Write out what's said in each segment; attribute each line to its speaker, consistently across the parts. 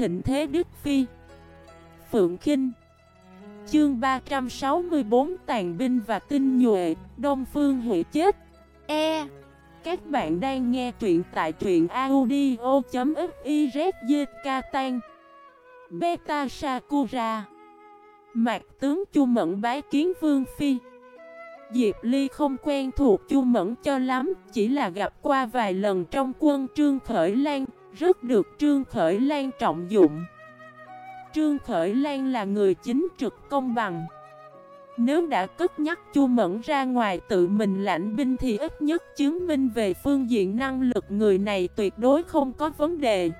Speaker 1: thịnh thế Đức Phi. Phượng Kinh. Chương 364 Tàn binh và tinh nhuệ, Đông Phương hệ chết. E. Các bạn đang nghe truyện tại truyện audio.xyzk tan. Beta Sakura. Mạc tướng Chu Mẫn bái kiến Vương Phi. Diệp Ly không quen thuộc Chu Mẫn cho lắm, Chỉ là gặp qua vài lần trong quân Trương Khởi Lan. Rất được Trương Khởi Lan trọng dụng. Trương Khởi Lan là người chính trực công bằng. Nếu đã cất nhắc Chu Mẫn ra ngoài tự mình lãnh binh Thì ít nhất chứng minh về phương diện năng lực người này tuyệt đối không có vấn đề.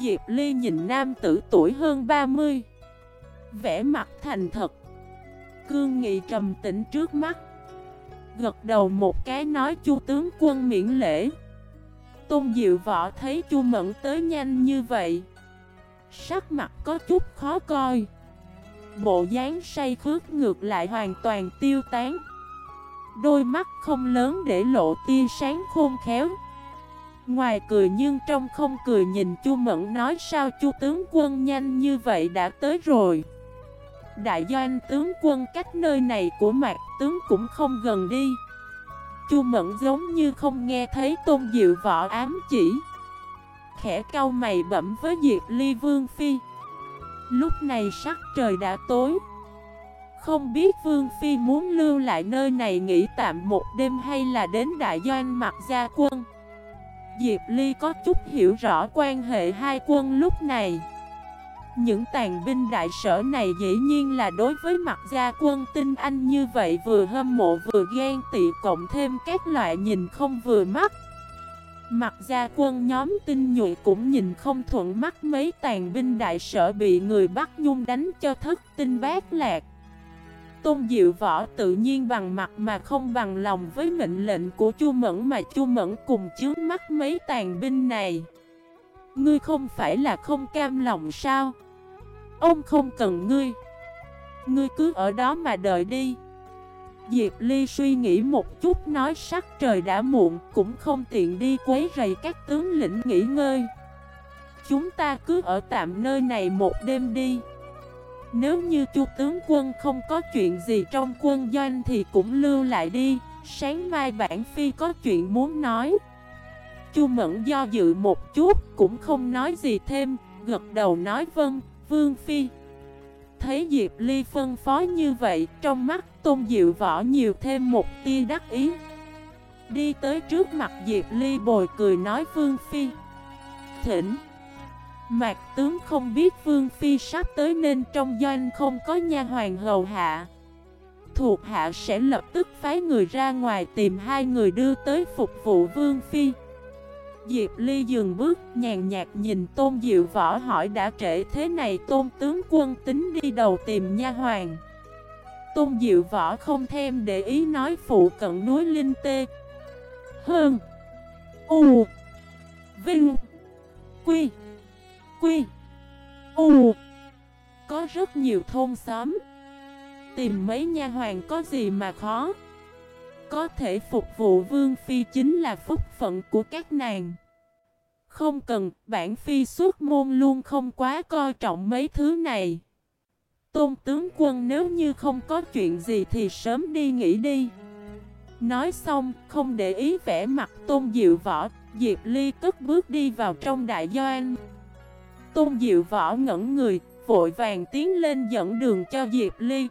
Speaker 1: Diệp Ly nhìn nam tử tuổi hơn 30 Vẽ mặt thành thật. Cương nghị trầm tĩnh trước mắt, Gật đầu một cái nói chu tướng quân miễn lễ. Tôn Diệu Võ thấy chu Mẫn tới nhanh như vậy, Sắc mặt có chút khó coi. Bộ dáng say khước ngược lại hoàn toàn tiêu tán. Đôi mắt không lớn để lộ tia sáng khôn khéo. Ngoài cười nhưng trong không cười nhìn Chu Mẫn nói sao Chu tướng quân nhanh như vậy đã tới rồi. Đại doanh tướng quân cách nơi này của mạc tướng cũng không gần đi. Chu Mẫn giống như không nghe thấy tôn diệu võ ám chỉ. Khẽ cau mày bẩm với Diệp Ly Vương Phi. Lúc này sắc trời đã tối. Không biết Vương Phi muốn lưu lại nơi này nghỉ tạm một đêm hay là đến đại doanh mặt gia quân. Diệp Ly có chút hiểu rõ quan hệ hai quân lúc này những tàn binh đại sở này dĩ nhiên là đối với mặt gia quân tinh anh như vậy, vừa hâm mộ vừa ghen tị, cộng thêm các loại nhìn không vừa mắt. Mặt gia quân nhóm tinh nhuệ cũng nhìn không thuận mắt, mấy tàn binh đại sở bị người bắt nhung đánh cho thất tinh bát lạc. Tôn Diệu Võ tự nhiên bằng mặt mà không bằng lòng với mệnh lệnh của Chu Mẫn mà Chu Mẫn cùng chướng mắt mấy tàn binh này. Ngươi không phải là không cam lòng sao? Ông không cần ngươi. Ngươi cứ ở đó mà đợi đi. Diệp Ly suy nghĩ một chút, nói sắc trời đã muộn, Cũng không tiện đi quấy rầy các tướng lĩnh nghỉ ngơi. Chúng ta cứ ở tạm nơi này một đêm đi. Nếu như chu tướng quân không có chuyện gì trong quân doanh thì cũng lưu lại đi. Sáng mai bản phi có chuyện muốn nói. Chu Mẫn do dự một chút, cũng không nói gì thêm, Gật đầu nói vâng. Vương Phi. Thấy Diệp Ly phân phó như vậy, Trong mắt Tôn Diệu Võ nhiều thêm một tia đắc ý. Đi tới trước mặt Diệp Ly bồi cười nói Vương Phi. Thỉnh. Mạc tướng không biết Vương Phi sắp tới nên trong doanh không có nha hoàng hầu hạ. Thuộc hạ sẽ lập tức phái người ra ngoài tìm hai người đưa tới phục vụ Vương Phi. Diệp Ly dừng bước, nhàn nhạt nhìn Tôn Diệu Võ hỏi đã trễ thế này, Tôn tướng quân tính đi đầu tìm nha hoàng Tôn Diệu Võ không thêm để ý nói phụ cận núi Linh Tê. Hơn, U, Vinh, Quy Quy, U. Có rất nhiều thôn xóm. Tìm mấy nha hoàng có gì mà khó có thể phục vụ Vương Phi chính là phúc phận của các nàng. Không cần, bản Phi suốt môn luôn không quá coi trọng mấy thứ này. Tôn tướng quân nếu như không có chuyện gì thì sớm đi nghỉ đi. Nói xong, không để ý vẻ mặt Tôn Diệu Võ, Diệp Ly cất bước đi vào trong đại doanh. Tôn Diệu Võ ngẩn người, vội vàng tiến lên dẫn đường cho Diệp Ly.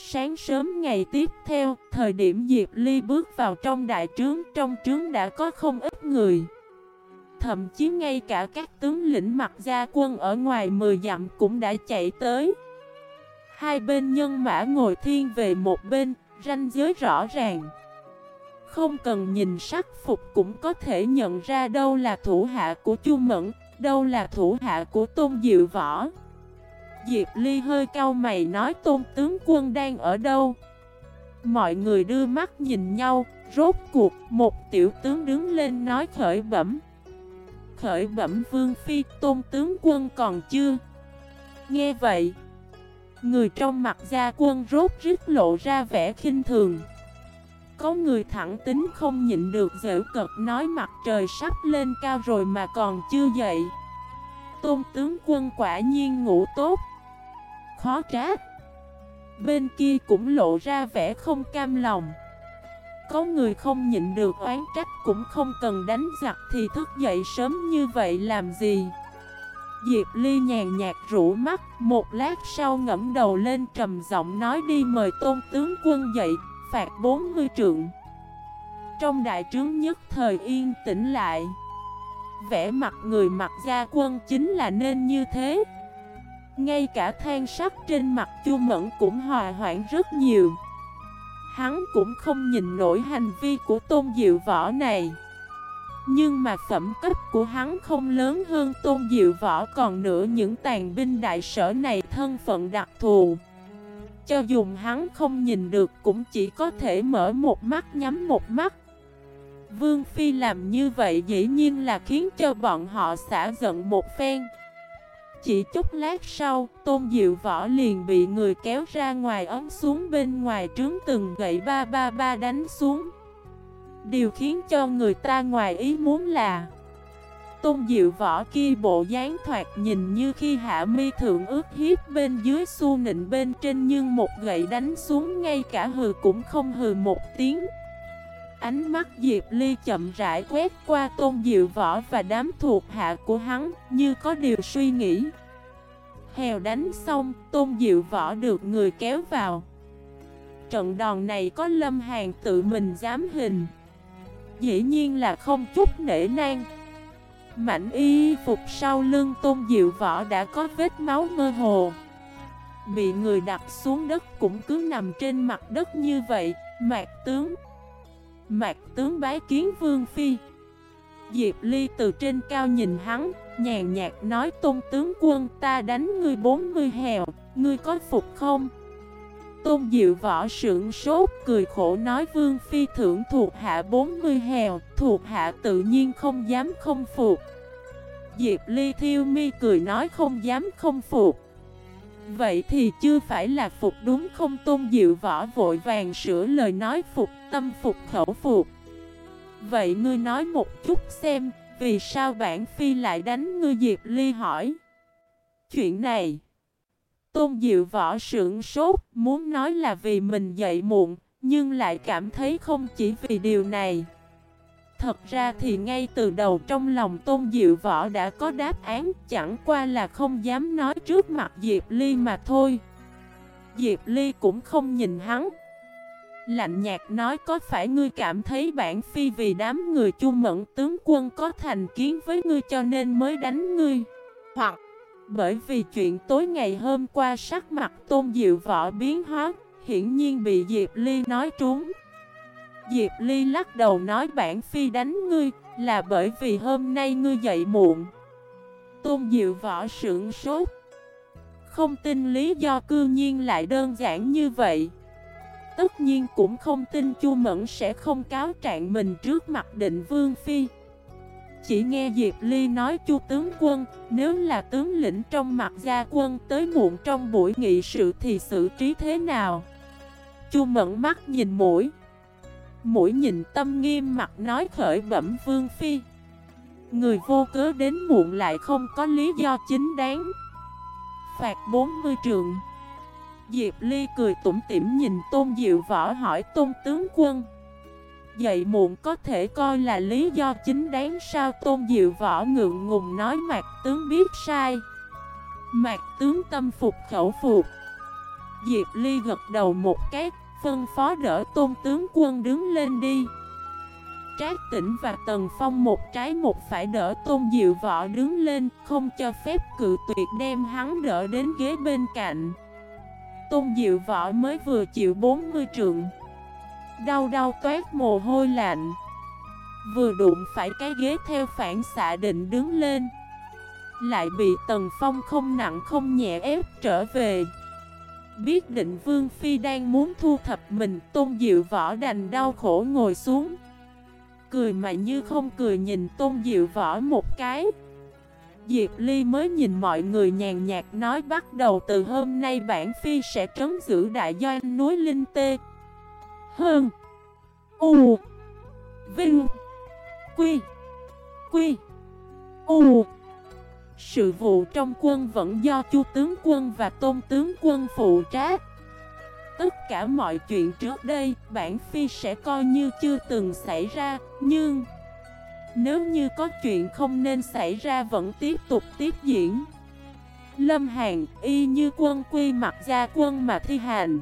Speaker 1: Sáng sớm ngày tiếp theo, thời điểm Diệp Ly bước vào trong đại trướng, trong trướng đã có không ít người. Thậm chí ngay cả các tướng lĩnh mặt gia quân ở ngoài 10 dặm cũng đã chạy tới. Hai bên nhân mã ngồi thiên về một bên, ranh giới rõ ràng. Không cần nhìn sắc phục cũng có thể nhận ra đâu là thủ hạ của Chu Mẫn, đâu là thủ hạ của Tôn Diệu Võ. Diệp Ly hơi cau mày nói tôn tướng quân đang ở đâu? Mọi người đưa mắt nhìn nhau, Rốt cuộc một tiểu tướng đứng lên nói khởi bẩm. Khởi bẩm vương phi, tôn tướng quân còn chưa? Nghe vậy, Người trong mặt gia quân rốt rít lộ ra vẻ khinh thường. Có người thẳng tính không nhịn được dễ cật nói mặt trời sắp lên cao rồi mà còn chưa dậy tôn tướng quân quả nhiên ngủ tốt. Khó trách Bên kia cũng lộ ra vẻ không cam lòng. Có người không nhịn được oán trách cũng không cần đánh giặc thì thức dậy sớm như vậy làm gì? Diệp Ly nhàn nhạt rũ mắt, Một lát sau ngẫm đầu lên trầm giọng nói đi mời tôn tướng quân dậy, Phạt 40 trượng. Trong đại trướng nhất thời yên tĩnh lại. Vẽ mặt người mặc gia quân chính là nên như thế. Ngay cả than sắc trên mặt chu mẫn cũng hòa hoãn rất nhiều. Hắn cũng không nhìn nổi hành vi của tôn diệu võ này. Nhưng mà phẩm cấp của hắn không lớn hơn tôn diệu võ còn nữa những tàn binh đại sở này thân phận đặc thù. Cho dùng hắn không nhìn được cũng chỉ có thể mở một mắt nhắm một mắt. Vương Phi làm như vậy dĩ nhiên là khiến cho bọn họ xả giận một phen. Chỉ chút lát sau, Tôn Diệu Võ liền bị người kéo ra ngoài ấm xuống bên ngoài trướng từng gậy ba ba ba đánh xuống. Điều khiến cho người ta ngoài ý muốn là Tôn Diệu Võ kia bộ dáng thoạt nhìn như khi hạ mi thượng ước hiếp bên dưới xu nịnh bên trên Nhưng một gậy đánh xuống ngay cả hừ cũng không hừ một tiếng. Ánh mắt Diệp Ly chậm rãi quét qua tôn diệu võ và đám thuộc hạ của hắn như có điều suy nghĩ. Hèo đánh xong, tôn diệu võ được người kéo vào. Trận đòn này có lâm hàng tự mình dám hình. Dĩ nhiên là không chút nể nang. Mảnh y phục sau lưng tôn diệu võ đã có vết máu mơ hồ. Bị người đặt xuống đất cũng cứ nằm trên mặt đất như vậy Mạc tướng. Mạc tướng bái kiến Vương Phi. Diệp Ly từ trên cao nhìn hắn, Nhàn nhạt nói, Tôn tướng quân, ta đánh ngươi 40 hèo, Ngươi có phục không? Tôn Diệu Võ sưởng sốt, cười khổ nói, Vương Phi thưởng thuộc hạ 40 hèo, Thuộc hạ tự nhiên không dám không phục. Diệp Ly thiêu mi cười nói, không dám không phục. Vậy thì chưa phải là phục đúng không tôn diệu võ vội vàng sửa lời nói phục, tâm phục khẩu phục. Vậy ngươi nói một chút xem, Vì sao bản phi lại đánh ngươi Diệp Ly hỏi. Chuyện này, Tôn diệu võ sưởng sốt, Muốn nói là vì mình dậy muộn, Nhưng lại cảm thấy không chỉ vì điều này. Thật ra thì ngay từ đầu trong lòng Tôn Diệu Võ đã có đáp án, Chẳng qua là không dám nói trước mặt Diệp Ly mà thôi. Diệp Ly cũng không nhìn hắn. Lạnh nhạt nói, có phải ngươi cảm thấy bản phi vì đám người chu mẫn tướng quân có thành kiến với ngươi cho nên mới đánh ngươi? Hoặc bởi vì chuyện tối ngày hôm qua sắc mặt tôn diệu võ biến hóa, Hiển nhiên bị Diệp Ly nói trúng. Diệp Ly lắc đầu nói, bản phi đánh ngươi Là bởi vì hôm nay ngươi dậy muộn. Tôn Diệu Võ sưởng sốt. Không tin lý do cư nhiên lại đơn giản như vậy. Tất nhiên cũng không tin Chu Mẫn sẽ không cáo trạng mình trước mặt định Vương Phi. Chỉ nghe Diệp Ly nói, Chu tướng quân, Nếu là tướng lĩnh trong mặt gia quân tới muộn trong buổi nghị sự thì xử trí thế nào? Chu Mẫn mắt nhìn mũi. Mũi nhìn tâm nghiêm mặt nói khởi bẩm Vương Phi. Người vô cớ đến muộn lại không có lý do chính đáng. Phạt 40 trường. Diệp Ly cười tủm tỉm nhìn Tôn Diệu Võ hỏi Tôn Tướng Quân. Dậy muộn có thể coi là lý do chính đáng sao? Tôn Diệu Võ ngượng ngùng nói Mạc Tướng biết sai. Mạc Tướng tâm phục khẩu phục. Diệp Ly gật đầu một cái. Phân phó đỡ tôn tướng quân đứng lên đi. Trác tỉnh và Tần Phong một trái một phải đỡ tôn diệu võ đứng lên, Không cho phép cự tuyệt đem hắn đỡ đến ghế bên cạnh. Tôn diệu võ mới vừa chịu 40 trượng. Đau đau toát mồ hôi lạnh. Vừa đụng phải cái ghế theo phản xạ định đứng lên. Lại bị Tần Phong không nặng không nhẹ ép trở về. Biết định Vương Phi đang muốn thu thập mình, Tôn Diệu Võ đành đau khổ ngồi xuống. Cười mà như không cười nhìn Tôn Diệu Võ một cái. Diệp Ly mới nhìn mọi người nhàn nhạt nói bắt đầu từ hôm nay bản Phi sẽ trấn giữ đại doanh núi Linh Tê. Hơn. U. Vinh. Quy. Quy. U. Sự vụ trong quân vẫn do chu tướng quân và tôn tướng quân phụ trách. Tất cả mọi chuyện trước đây, bản phi sẽ coi như chưa từng xảy ra, nhưng... Nếu như có chuyện không nên xảy ra vẫn tiếp tục tiếp diễn. Lâm Hàn y như quân quy mặt gia quân mà thi hành.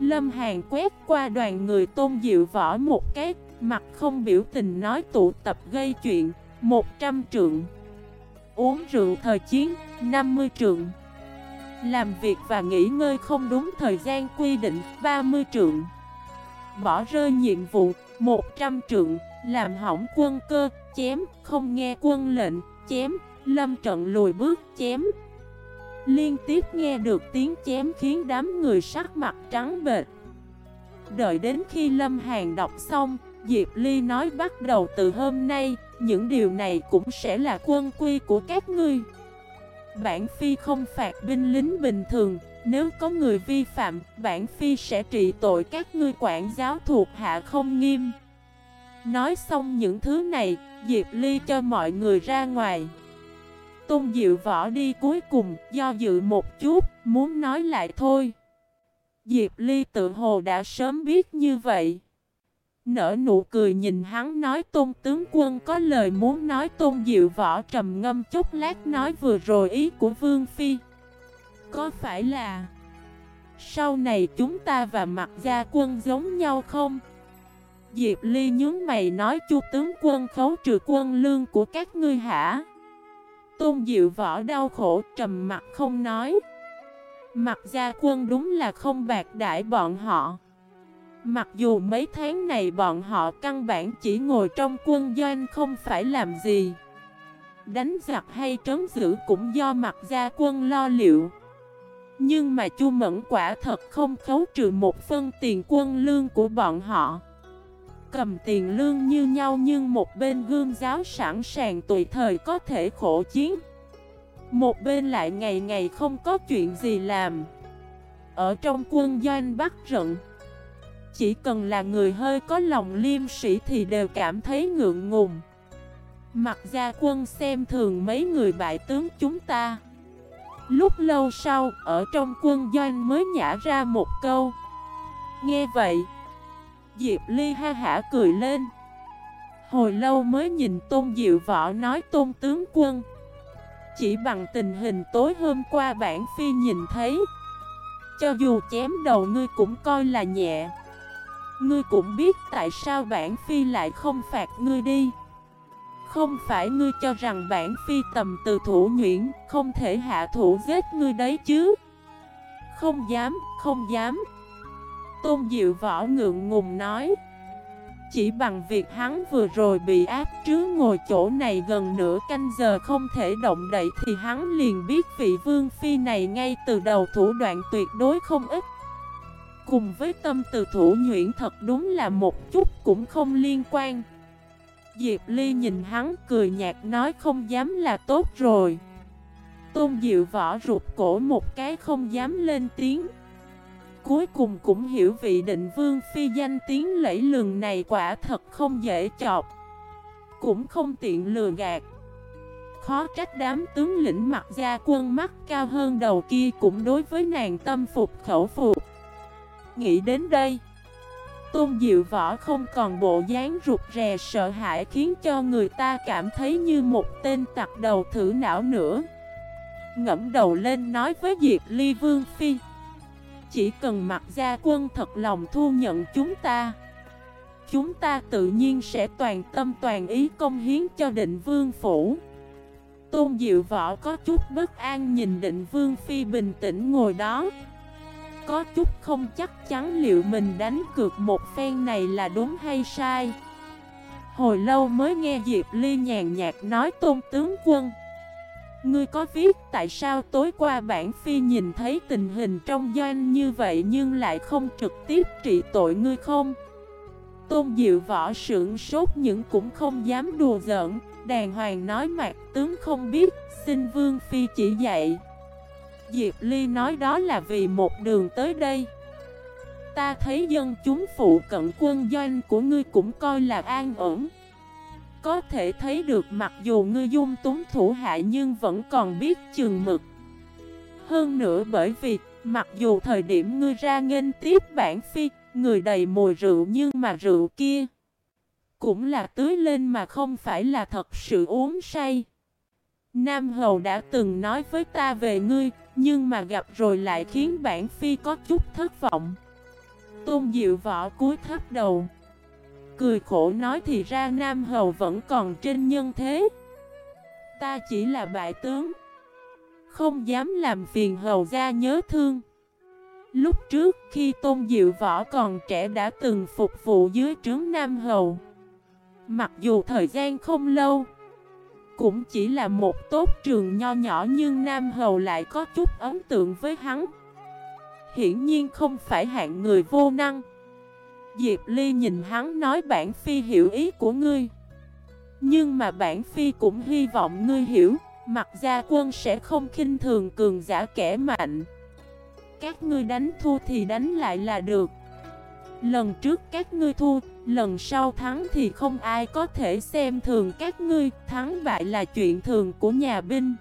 Speaker 1: Lâm Hàn quét qua đoàn người tôn diệu võ một cái Mặt không biểu tình nói tụ tập gây chuyện 100 trượng. Uống rượu thời chiến 50 trượng. Làm việc và nghỉ ngơi không đúng thời gian quy định 30 trượng. Bỏ rơi nhiệm vụ 100 trượng. Làm hỏng quân cơ, Chém, Không nghe quân lệnh, Chém. Lâm trận lùi bước, Chém. Liên tiếp nghe được tiếng chém khiến đám người sắc mặt trắng bệch. Đợi đến khi Lâm Hàn đọc xong Diệp Ly nói bắt đầu từ hôm nay Những điều này cũng sẽ là quân quy của các ngươi Bản Phi không phạt binh lính bình thường Nếu có người vi phạm Bản Phi sẽ trị tội các ngươi quản giáo thuộc hạ không nghiêm Nói xong những thứ này Diệp Ly cho mọi người ra ngoài Tôn Diệu Võ đi cuối cùng, do dự một chút, muốn nói lại thôi. Diệp Ly tự hồ đã sớm biết như vậy. Nở nụ cười nhìn hắn nói tôn tướng quân có lời muốn nói tôn diệu võ trầm ngâm chút lát nói vừa rồi ý của Vương Phi. Có phải là sau này chúng ta và mặt gia quân giống nhau không? Diệp Ly nhướng mày nói chu tướng quân khấu trừ quân lương của các ngươi hả? Tôn Diệu Võ đau khổ trầm mặt không nói Mặt gia quân đúng là không bạc đại bọn họ Mặc dù mấy tháng này bọn họ căn bản chỉ ngồi trong quân doanh không phải làm gì. Đánh giặc hay trấn giữ cũng do mặt gia quân lo liệu. Nhưng mà Chu Mẫn quả thật không khấu trừ một phân tiền quân lương của bọn họ. Cầm tiền lương như nhau nhưng một bên gương giáo sẵn sàng tùy thời có thể khổ chiến. Một bên lại ngày ngày không có chuyện gì làm. Ở trong quân doanh bắt rận chỉ cần là người hơi có lòng liêm sĩ thì đều cảm thấy ngượng ngùng. Mặt gia quân xem thường mấy người bại tướng chúng ta. Lúc lâu sau, ở trong quân doanh mới nhả ra một câu. Nghe vậy Diệp Ly ha hả cười lên. Hồi lâu mới nhìn Tôn Diệu Võ nói Tôn Tướng Quân. Chỉ bằng tình hình tối hôm qua bản phi nhìn thấy. Cho dù chém đầu ngươi cũng coi là nhẹ. Ngươi cũng biết tại sao bản phi lại không phạt ngươi đi. Không phải ngươi cho rằng bản phi tầm từ thủ nhuyễn Không thể hạ thủ giết ngươi đấy chứ? Không dám, không dám. Tôn Diệu Võ ngượng ngùng nói. Chỉ bằng việc hắn vừa rồi bị áp trứ ngồi chỗ này gần nửa canh giờ không thể động đậy Thì hắn liền biết vị vương phi này ngay từ đầu thủ đoạn tuyệt đối không ít. Cùng với tâm từ thủ nhuyễn thật đúng là một chút cũng không liên quan. Diệp Ly nhìn hắn cười nhạt nói không dám là tốt rồi. Tôn Diệu Võ rụt cổ một cái không dám lên tiếng. Cuối cùng cũng hiểu vị định vương phi danh tiếng lẫy lừng này quả thật không dễ chọc. Cũng không tiện lừa gạt. Khó trách đám tướng lĩnh mặt gia quân mắt cao hơn đầu kia cũng đối với nàng tâm phục khẩu phục. Nghĩ đến đây. Tôn Diệu Võ không còn bộ dáng rụt rè sợ hãi khiến cho người ta cảm thấy như một tên tặc đầu thử não nữa. Ngẫm đầu lên nói với Diệp Ly Vương Phi, chỉ cần mặc gia quân thật lòng thu nhận chúng ta Chúng ta tự nhiên sẽ toàn tâm toàn ý công hiến cho định vương phủ. Tôn Diệu Võ có chút bất an nhìn định vương phi bình tĩnh ngồi đó. Có chút không chắc chắn liệu mình đánh cược một phen này là đúng hay sai Hồi lâu mới nghe Diệp Ly nhàn nhạt nói tôn tướng quân Ngươi có viết tại sao tối qua bản phi nhìn thấy tình hình trong doanh như vậy nhưng lại không trực tiếp trị tội ngươi không? Tôn Diệu Võ sưởng sốt nhưng cũng không dám đùa giỡn, đàng hoàng nói mặt tướng không biết, xin Vương Phi chỉ dạy. Diệp Ly nói đó là vì một đường tới đây. Ta thấy dân chúng phụ cận quân doanh của ngươi cũng coi là an ổn. Có thể thấy được mặc dù ngươi dung túng thủ hạ nhưng vẫn còn biết chừng mực Hơn nữa bởi vì, mặc dù thời điểm ngươi ra nghênh tiếp bản phi, Người đầy mùi rượu nhưng mà rượu kia Cũng là tưới lên mà không phải là thật sự uống say Nam Hầu đã từng nói với ta về ngươi, Nhưng mà gặp rồi lại khiến bản phi có chút thất vọng. Tôn Diệu Võ cúi thấp đầu. Cười khổ nói thì ra Nam Hầu vẫn còn trên nhân thế. Ta chỉ là bại tướng. Không dám làm phiền Hầu ra nhớ thương. Lúc trước khi Tôn Diệu Võ còn trẻ đã từng phục vụ dưới trướng Nam Hầu. Mặc dù thời gian không lâu cũng chỉ là một tốt trường nho nhỏ nhưng Nam Hầu lại có chút ấn tượng với hắn. Hiển nhiên không phải hạng người vô năng. Diệp Ly nhìn hắn nói, bản phi hiểu ý của ngươi, Nhưng mà bản phi cũng hy vọng ngươi hiểu Mặt gia quân sẽ không khinh thường cường giả kẻ mạnh. Các ngươi đánh thua thì đánh lại là được. Lần trước các ngươi thua Lần sau thắng thì không ai có thể xem thường các ngươi. Thắng bại là chuyện thường của nhà binh.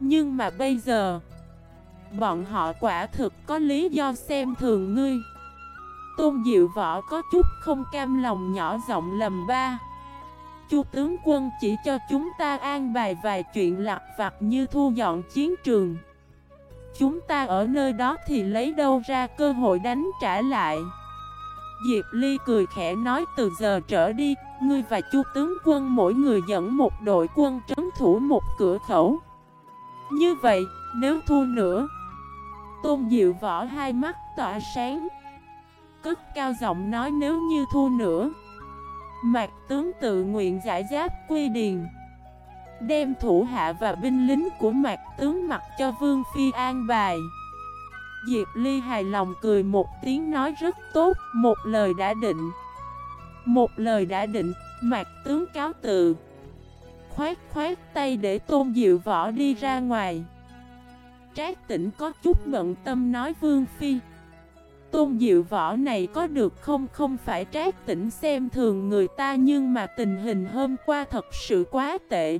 Speaker 1: Nhưng mà bây giờ, Bọn họ quả thực có lý do xem thường ngươi. Tôn Diệu Võ có chút không cam lòng nhỏ giọng lầm ba. Chu tướng quân chỉ cho chúng ta an bài vài chuyện lặt vặt như thu dọn chiến trường. Chúng ta ở nơi đó thì lấy đâu ra cơ hội đánh trả lại? Diệp Ly cười khẽ nói, từ giờ trở đi, Ngươi và chu tướng quân mỗi người dẫn một đội quân trấn thủ một cửa khẩu. Như vậy, nếu thua nữa, Tôn Diệu Võ hai mắt tỏa sáng. Cất cao giọng nói, nếu như thua nữa, Mạc tướng tự nguyện giải giáp quy điền, Đem thủ hạ và binh lính của mạc tướng mặc cho Vương Phi an bài. Diệp Ly hài lòng cười một tiếng nói rất tốt, Một lời đã định. Một lời đã định mặt tướng cáo tự Khoát khoát tay để tôn diệu võ đi ra ngoài. Trác tỉnh có chút bận tâm nói Vương Phi. Tôn diệu võ này có được không? Không phải trác tỉnh xem thường người ta nhưng mà tình hình hôm qua thật sự quá tệ.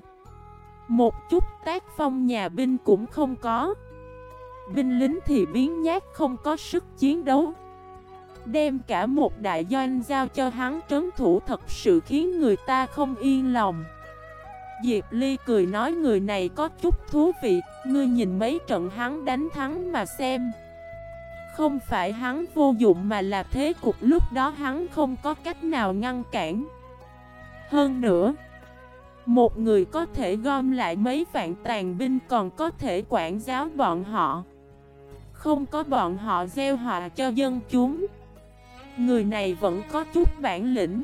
Speaker 1: Một chút tác phong nhà binh cũng không có. Binh lính thì biến nhát, không có sức chiến đấu. Đem cả một đại doanh giao cho hắn trấn thủ thật sự khiến người ta không yên lòng. Diệp Ly cười nói, người này có chút thú vị, Ngươi nhìn mấy trận hắn đánh thắng mà xem. Không phải hắn vô dụng mà là thế cục, lúc đó hắn không có cách nào ngăn cản. Hơn nữa, Một người có thể gom lại mấy vạn tàn binh còn có thể quản giáo bọn họ. Không có bọn họ gieo họa cho dân chúng. Người này vẫn có chút bản lĩnh.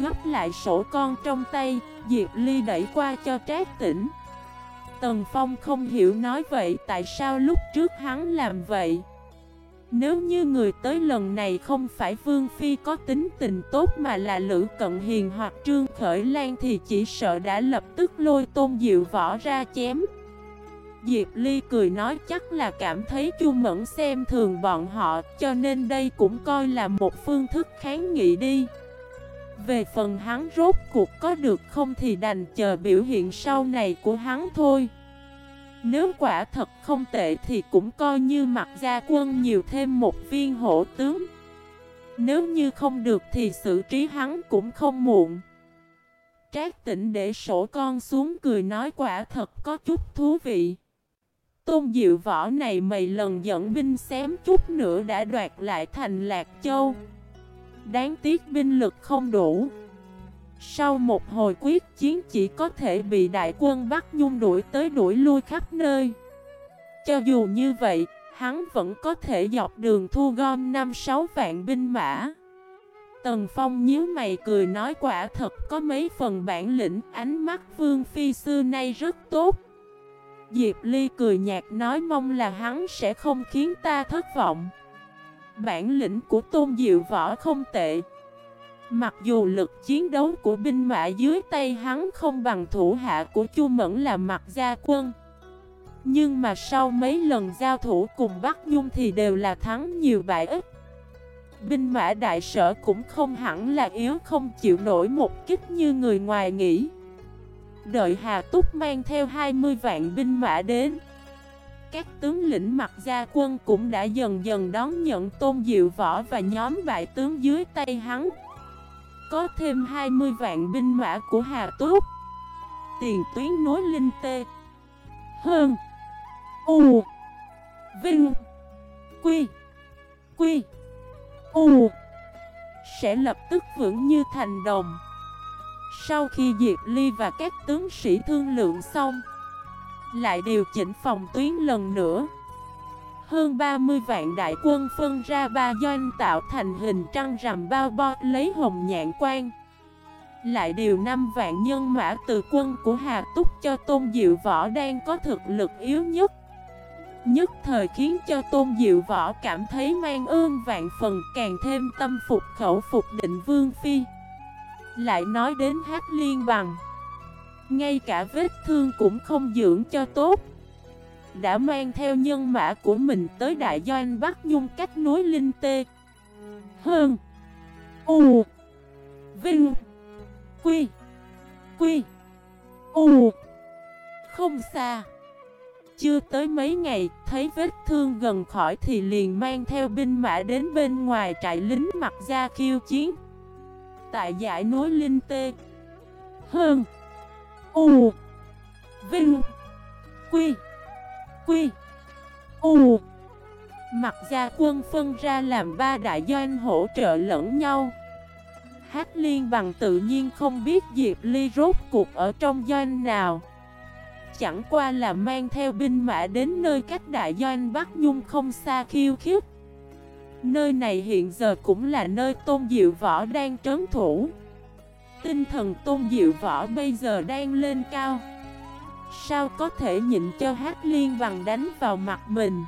Speaker 1: Gấp lại sổ con trong tay, Diệp Ly đẩy qua cho trác tỉnh Tần Phong không hiểu nói vậy, tại sao lúc trước hắn làm vậy? Nếu như người tới lần này không phải Vương Phi có tính tình tốt mà là Lữ Cận Hiền hoặc Trương Khởi Lan thì chỉ sợ đã lập tức lôi tôn diệu võ ra chém. Diệp Ly cười nói chắc là cảm thấy Chu Mẫn xem thường bọn họ, cho nên đây cũng coi là một phương thức kháng nghị đi. Về phần hắn rốt cuộc có được không thì đành chờ biểu hiện sau này của hắn thôi. Nếu quả thật không tệ thì cũng coi như mặt gia quân nhiều thêm một viên hổ tướng Nếu như không được thì xử trí hắn cũng không muộn Trác tỉnh để sổ con xuống cười nói quả thật có chút thú vị Tôn diệu võ này mày lần dẫn binh xém chút nữa đã đoạt lại thành Lạc Châu Đáng tiếc binh lực không đủ sau một hồi quyết chiến chỉ có thể bị đại quân Bắc Nhung đuổi tới đuổi lui khắp nơi. Cho dù như vậy, hắn vẫn có thể dọc đường thu gom 5-6 vạn binh mã. Tần Phong nhíu mày cười nói quả thật có mấy phần bản lĩnh ánh mắt Vương Phi xưa nay rất tốt. Diệp Ly cười nhạt nói mong là hắn sẽ không khiến ta thất vọng. Bản lĩnh của Tôn Diệu Võ không tệ. Mặc dù lực chiến đấu của binh mã dưới tay hắn không bằng thủ hạ của Chu Mẫn là mặt gia quân Nhưng mà sau mấy lần giao thủ cùng Bắc Nhung thì đều là thắng nhiều bại ít binh mã đại sở cũng không hẳn là yếu không chịu nổi một kích như người ngoài nghĩ. Đợi Hà Túc mang theo 20 vạn binh mã đến. Các tướng lĩnh mặt gia quân cũng đã dần dần đón nhận tôn diệu võ và nhóm bại tướng dưới tay hắn. Có thêm 20 vạn binh mã của Hà Túc. Tiền tuyến nối linh tê. Hơn. U. Vinh. Quy. Quy. U Sẽ lập tức vững như thành đồng sau khi Diệp Ly và các tướng sĩ thương lượng xong, Lại điều chỉnh phòng tuyến lần nữa. Hơn 30 vạn đại quân phân ra ba doanh tạo thành hình trăng rằm bao bo lấy hồng nhạn quan Lại điều 5 vạn nhân mã từ quân của Hà Túc cho Tôn Diệu Võ đang có thực lực yếu nhất. Nhất thời khiến cho Tôn Diệu Võ cảm thấy mang ơn vạn phần, càng thêm tâm phục khẩu phục định Vương Phi. Lại nói đến hát liên bằng. Ngay cả vết thương cũng không dưỡng cho tốt. Đã mang theo nhân mã của mình tới đại doanh Bắc Nhung cách núi Linh Tê. Hơn. U. Vinh. Quy. Quy. U. Không xa. Chưa tới mấy ngày, thấy vết thương gần khỏi thì liền mang theo binh mã đến bên ngoài trại lính mặt ra khiêu chiến. Tại giải núi Linh Tê. Hơn U. Vinh. Quy. Quy. U. Mặt gia quân phân ra làm ba đại doanh hỗ trợ lẫn nhau. Hát liên bằng tự nhiên không biết Diệp Ly rốt cuộc ở trong doanh nào. Chẳng qua là mang theo binh mã đến nơi cách đại doanh Bắc Nhung không xa khiêu khiếp Nơi này hiện giờ cũng là nơi Tôn Diệu Võ đang trấn thủ. Tinh thần Tôn Diệu Võ bây giờ đang lên cao. Sao có thể nhịn cho Hát Liên bằng đánh vào mặt mình?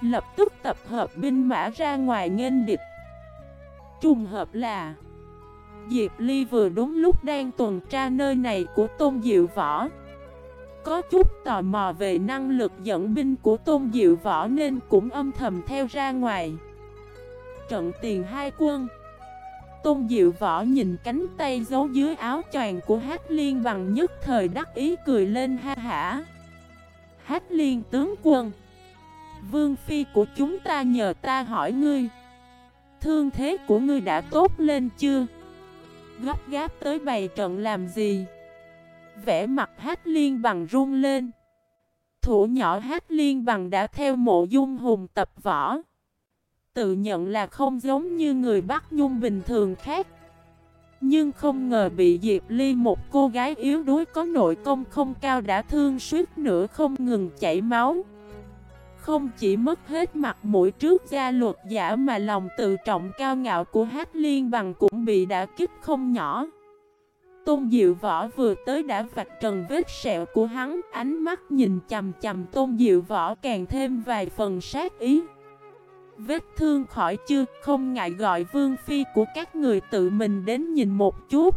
Speaker 1: Lập tức tập hợp binh mã ra ngoài nghênh địch. Trùng hợp là, Diệp Ly vừa đúng lúc đang tuần tra nơi này của Tôn Diệu Võ có chút tò mò về năng lực dẫn binh của Tôn Diệu Võ nên cũng âm thầm theo ra ngoài. Trận tiền hai quân Tôn Diệu Võ nhìn cánh tay giấu dưới áo choàng của Hát Liên bằng nhất thời đắc ý cười lên ha hả. Hát Liên tướng quân, Vương Phi của chúng ta nhờ ta hỏi ngươi, Thương thế của ngươi đã tốt lên chưa? Gấp gáp tới bày trận làm gì? Vẽ mặt hát liên bằng run lên. Thủ nhỏ hát liên bằng đã theo mộ dung hùng tập võ. Tự nhận là không giống như người Bắc Nhung bình thường khác. Nhưng không ngờ bị Diệp Ly một cô gái yếu đuối có nội công không cao đã thương suýt nữa không ngừng chảy máu. Không chỉ mất hết mặt mũi trước gia luật giả mà lòng tự trọng cao ngạo của Hát Liên bằng cũng bị đả kích không nhỏ. Tôn Diệu Võ vừa tới đã vạch trần vết sẹo của hắn, Ánh mắt nhìn chầm chầm Tôn Diệu Võ càng thêm vài phần sát ý Vết thương khỏi chưa không ngại gọi vương phi của các người tự mình đến nhìn một chút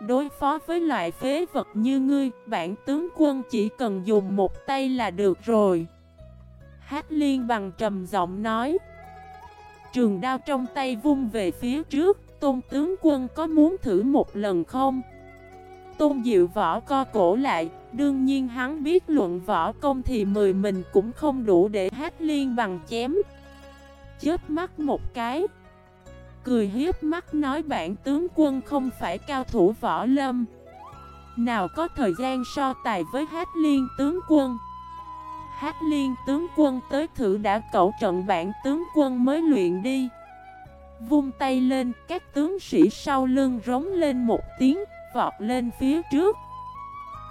Speaker 1: Đối phó với loại phế vật như ngươi Bản tướng quân chỉ cần dùng một tay là được rồi Hát liên bằng trầm giọng nói Trường đao trong tay vung về phía trước Tôn tướng quân có muốn thử một lần không? Tôn Diệu Võ co cổ lại, đương nhiên hắn biết luận võ công thì mười mình cũng không đủ để hát liên bằng chém. Chớp mắt một cái, cười hiếp mắt nói bạn tướng quân không phải cao thủ võ lâm. Nào có thời gian so tài với hát liên tướng quân. Hát liên tướng quân tới thử đã cậu trận bạn tướng quân mới luyện đi. Vung tay lên, các tướng sĩ sau lưng rống lên một tiếng, vọt lên phía trước.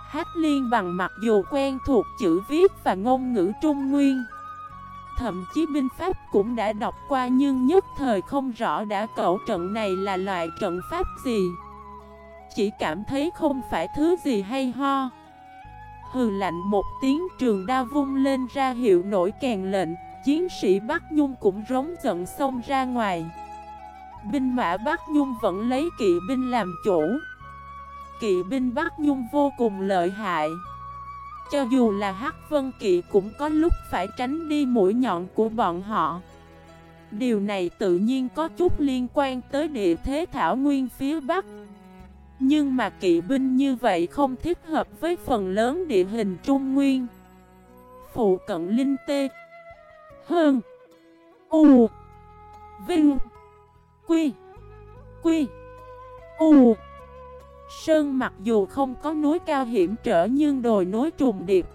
Speaker 1: Hát liên bằng mặc dù quen thuộc chữ viết và ngôn ngữ trung nguyên. Thậm chí binh pháp cũng đã đọc qua nhưng nhất thời không rõ đã cậu trận này là loại trận pháp gì. Chỉ cảm thấy không phải thứ gì hay ho. Hừ lạnh một tiếng trường đa vung lên ra hiệu nổi kèn lệnh, chiến sĩ Bắc Nhung cũng rống giận xông ra ngoài. Binh mã Bắc Nhung vẫn lấy kỵ binh làm chủ Kỵ binh Bắc Nhung vô cùng lợi hại cho dù là Hắc Vân Kỵ cũng có lúc phải tránh đi mũi nhọn của bọn họ. Điều này tự nhiên có chút liên quan tới địa thế thảo nguyên phía Bắc. Nhưng mà kỵ binh như vậy không thích hợp với phần lớn địa hình Trung Nguyên. Phụ cận Linh Tê, Hơn, U, Vinh, Quy Quy, U. Sơn mặc dù không có núi cao hiểm trở nhưng đồi núi trùng điệp.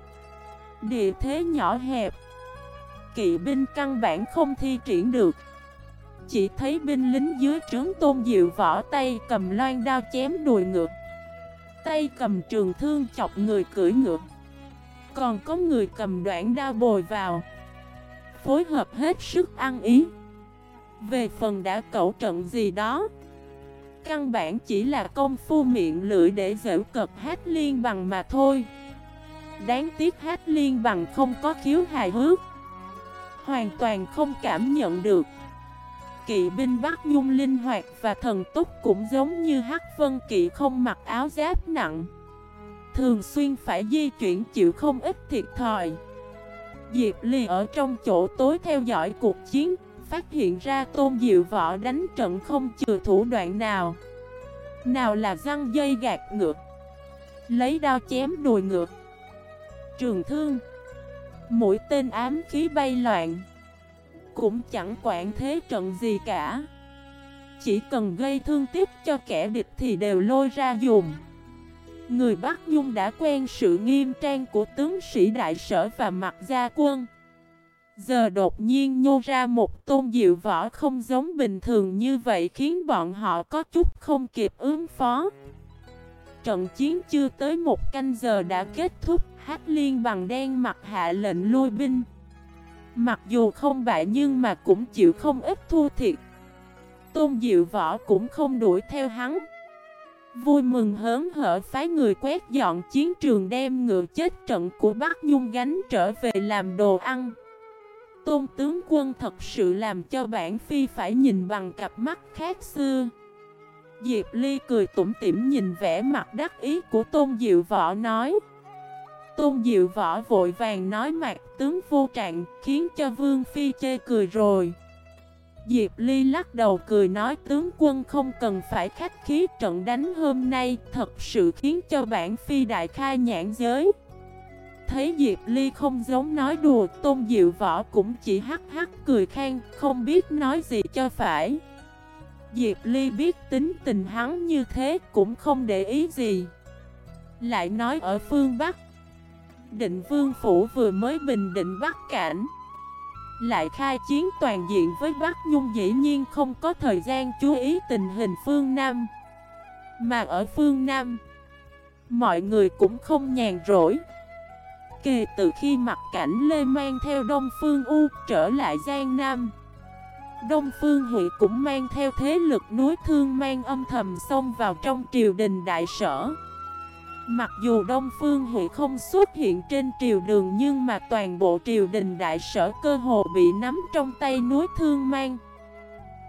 Speaker 1: Địa thế nhỏ hẹp. Kỵ binh căn bản không thi triển được. Chỉ thấy binh lính dưới trướng tôn diệu võ tay cầm loan đao chém đùi ngược. Tay cầm trường thương chọc người cưỡi ngược. Còn có người cầm đoạn đao bồi vào. Phối hợp hết sức ăn ý. Về phần đã cẩu trận gì đó Căn bản chỉ là công phu miệng lưỡi để dễu cật hát liên bằng mà thôi. Đáng tiếc hát liên bằng không có khiếu hài hước. Hoàn toàn không cảm nhận được. Kỵ binh Bắc Nhung linh hoạt và thần túc cũng giống như hắc vân kỵ không mặc áo giáp nặng. Thường xuyên phải di chuyển chịu không ít thiệt thòi. Diệp Ly ở trong chỗ tối theo dõi cuộc chiến. Phát hiện ra tôn diệu võ đánh trận không chừa thủ đoạn nào. Nào là răng dây gạt ngược, Lấy đao chém đùi ngược. Trường thương, Mũi tên ám khí bay loạn. Cũng chẳng quản thế trận gì cả. Chỉ cần gây thương tiếc cho kẻ địch thì đều lôi ra dùng Người Bắc Nhung đã quen sự nghiêm trang của tướng sĩ đại sở và mặt gia quân. Giờ đột nhiên nhô ra một tôn diệu võ không giống bình thường như vậy khiến bọn họ có chút không kịp ứng phó. Trận chiến chưa tới một canh giờ đã kết thúc Hát liên bằng đen mặt hạ lệnh lôi binh. Mặc dù không bại nhưng mà cũng chịu không ít thua thiệt. Tôn diệu võ cũng không đuổi theo hắn. Vui mừng hớn hở phái người quét dọn chiến trường đem ngựa chết trận của Bắc Nhung gánh trở về làm đồ ăn. Tôn tướng quân thật sự làm cho bản phi phải nhìn bằng cặp mắt khác xưa. Diệp Ly cười tủm tỉm nhìn vẻ mặt đắc ý của Tôn Diệu Võ nói. Tôn Diệu Võ vội vàng nói mặt tướng vô trạng, khiến cho Vương Phi chê cười rồi. Diệp Ly lắc đầu cười nói tướng quân không cần phải khách khí trận đánh hôm nay, Thật sự khiến cho bản phi đại khai nhãn giới. Thấy Diệp Ly không giống nói đùa Tôn Diệu Võ cũng chỉ hắc hắc cười khen, Không biết nói gì cho phải. Diệp Ly biết tính tình hắn như thế cũng không để ý gì. Lại nói ở phương Bắc Định Vương Phủ vừa mới bình định Bắc Cảnh. Lại khai chiến toàn diện với Bắc Nhung dĩ nhiên không có thời gian chú ý tình hình phương Nam. Mà ở phương Nam Mọi người cũng không nhàn rỗi. Kể từ khi mặt cảnh Lê mang theo Đông Phương U trở lại Giang Nam. Đông Phương Hị cũng mang theo thế lực núi thương mang âm thầm xông vào trong triều đình đại sở. Mặc dù Đông Phương Hị không xuất hiện trên triều đường nhưng mà toàn bộ triều đình đại sở cơ hồ bị nắm trong tay núi thương mang.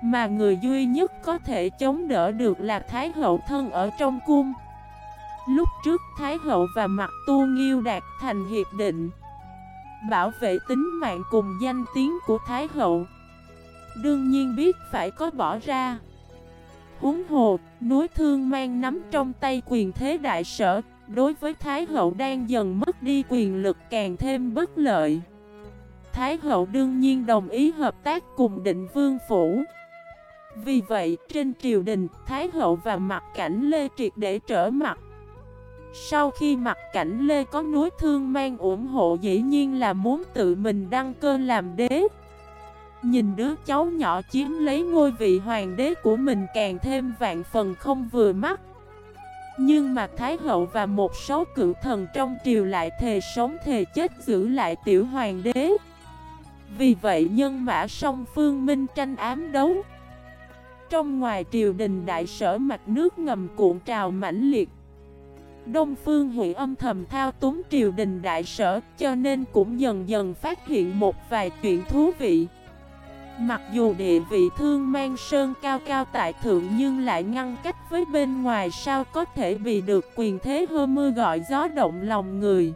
Speaker 1: Mà người duy nhất có thể chống đỡ được là Thái Hậu thân ở trong cung. Lúc trước Thái Hậu và Mặt Tu Nghiêu đạt thành hiệp định Bảo vệ tính mạng cùng danh tiếng của Thái Hậu Đương nhiên biết phải có bỏ ra Huống hồ, núi thương mang nắm trong tay quyền thế đại sở, đối với Thái hậu đang dần mất đi quyền lực càng thêm bất lợi. Thái hậu đương nhiên đồng ý hợp tác cùng định vương phủ. Vì vậy, trên triều đình, Thái hậu và mặt cảnh Lê triệt để trở mặt. Sau khi mặt cảnh Lê có núi thương mang ủng hộ dĩ nhiên là muốn tự mình đăng cơ làm đế. Nhìn đứa cháu nhỏ chiếm lấy ngôi vị hoàng đế của mình càng thêm vạn phần không vừa mắt. Nhưng mà Thái hậu và một số cựu thần trong triều lại thề sống thề chết giữ lại tiểu hoàng đế. Vì vậy nhân mã song phương minh tranh ám đấu. Trong ngoài triều đình đại sở mạch nước ngầm cuộn trào mãnh liệt. Đông Phương Huệ âm thầm thao túng triều đình đại sở, Cho nên cũng dần dần phát hiện một vài chuyện thú vị Mặc dù địa vị thương mang sơn cao cao tại thượng nhưng lại ngăn cách với bên ngoài sao có thể bị được quyền thế hơ mưa gọi gió động lòng người.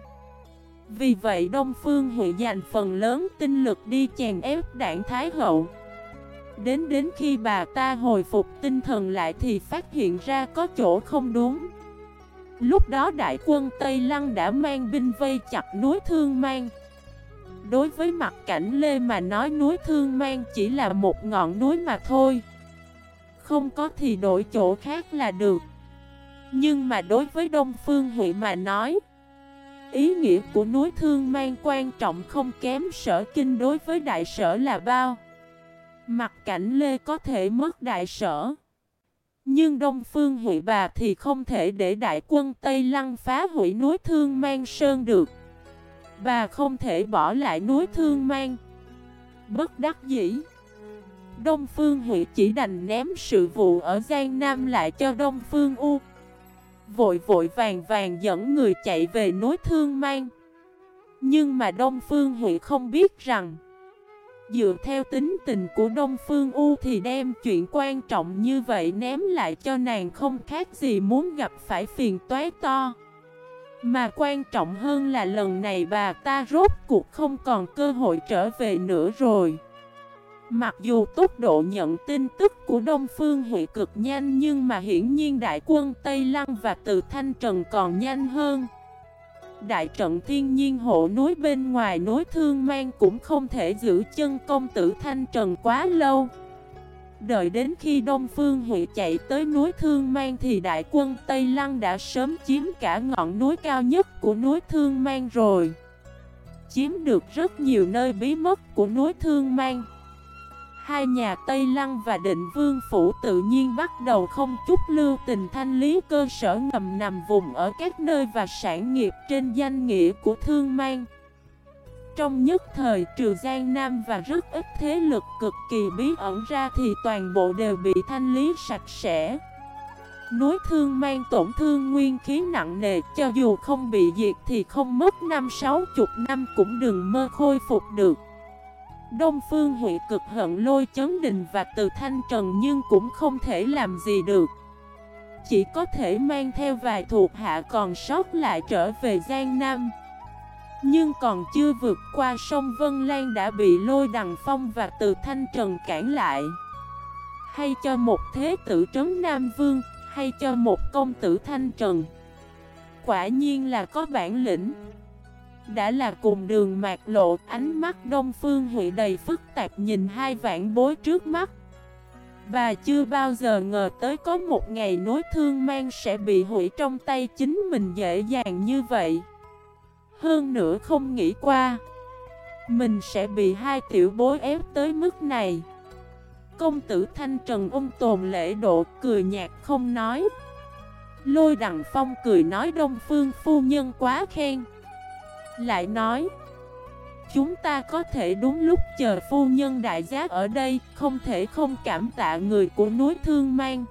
Speaker 1: Vì vậy Đông Phương Huệ dành phần lớn tinh lực đi chèn ép đảng Thái Hậu. Đến đến khi bà ta hồi phục tinh thần lại thì phát hiện ra có chỗ không đúng Lúc đó đại quân Tây Lăng đã mang binh vây chặt núi Thương Mang. Đối với mặt cảnh Lê mà nói, núi Thương Mang chỉ là một ngọn núi mà thôi. Không có thì đổi chỗ khác là được. Nhưng mà đối với Đông Phương Huệ mà nói, Ý nghĩa của núi Thương Mang quan trọng không kém sở kinh đối với đại sở là bao. Mặt cảnh Lê có thể mất đại sở. Nhưng Đông Phương Huệ bà thì không thể để đại quân Tây Lăng phá hủy núi Thương Mang Sơn được. Bà không thể bỏ lại núi Thương Mang. Bất đắc dĩ, Đông Phương Huệ chỉ đành ném sự vụ ở Giang Nam lại cho Đông Phương U. Vội vội vàng vàng dẫn người chạy về núi Thương Mang. Nhưng mà Đông Phương Huệ không biết rằng Dựa theo tính tình của Đông Phương U thì đem chuyện quan trọng như vậy ném lại cho nàng không khác gì muốn gặp phải phiền toái to Mà quan trọng hơn là lần này bà ta rốt cuộc không còn cơ hội trở về nữa rồi Mặc dù tốc độ nhận tin tức của Đông Phương Huệ cực nhanh nhưng mà hiển nhiên đại quân Tây Lăng và từ Thanh Trần còn nhanh hơn. Đại trận thiên nhiên hộ núi bên ngoài núi Thương Mang cũng không thể giữ chân công tử Thanh Trần quá lâu. Đợi đến khi Đông Phương Huệ chạy tới núi Thương Mang thì đại quân Tây Lăng đã sớm chiếm cả ngọn núi cao nhất của núi Thương Mang rồi. Chiếm được rất nhiều nơi bí mất của núi Thương Mang. Hai nhà Tây Lăng và Định Vương Phủ tự nhiên bắt đầu không chút lưu tình thanh lý cơ sở ngầm nằm vùng ở các nơi và sản nghiệp trên danh nghĩa của Thương Mang. Trong nhất thời, trừ Giang Nam và rất ít thế lực cực kỳ bí ẩn ra thì toàn bộ đều bị thanh lý sạch sẽ. Núi Thương Mang tổn thương nguyên khí nặng nề, cho dù không bị diệt thì không mất năm sáu chục năm cũng đừng mơ khôi phục được. Đông Phương Hụy cực hận lôi chấn đình và từ thanh trần nhưng cũng không thể làm gì được. Chỉ có thể mang theo vài thuộc hạ còn sót lại trở về Giang Nam. Nhưng còn chưa vượt qua sông Vân Lan đã bị lôi đằng phong và từ thanh trần cản lại. Hay cho một thế tử trấn Nam Vương, hay cho một công tử thanh trần. Quả nhiên là có bản lĩnh. Đã là cùng đường mạc lộ, Ánh mắt Đông Phương Huệ đầy phức tạp nhìn hai vạn bối trước mắt. Bà chưa bao giờ ngờ tới có một ngày nối thương mang sẽ bị hủy trong tay chính mình dễ dàng như vậy. Hơn nữa không nghĩ qua, Mình sẽ bị hai tiểu bối ép tới mức này. Công tử Thanh Trần ung tồn lễ độ, cười nhạt không nói. Lôi đằng phong cười nói Đông Phương phu nhân quá khen lại nói, Chúng ta có thể đúng lúc chờ phu nhân đại giác ở đây, Không thể không cảm tạ người của núi Thương Mang.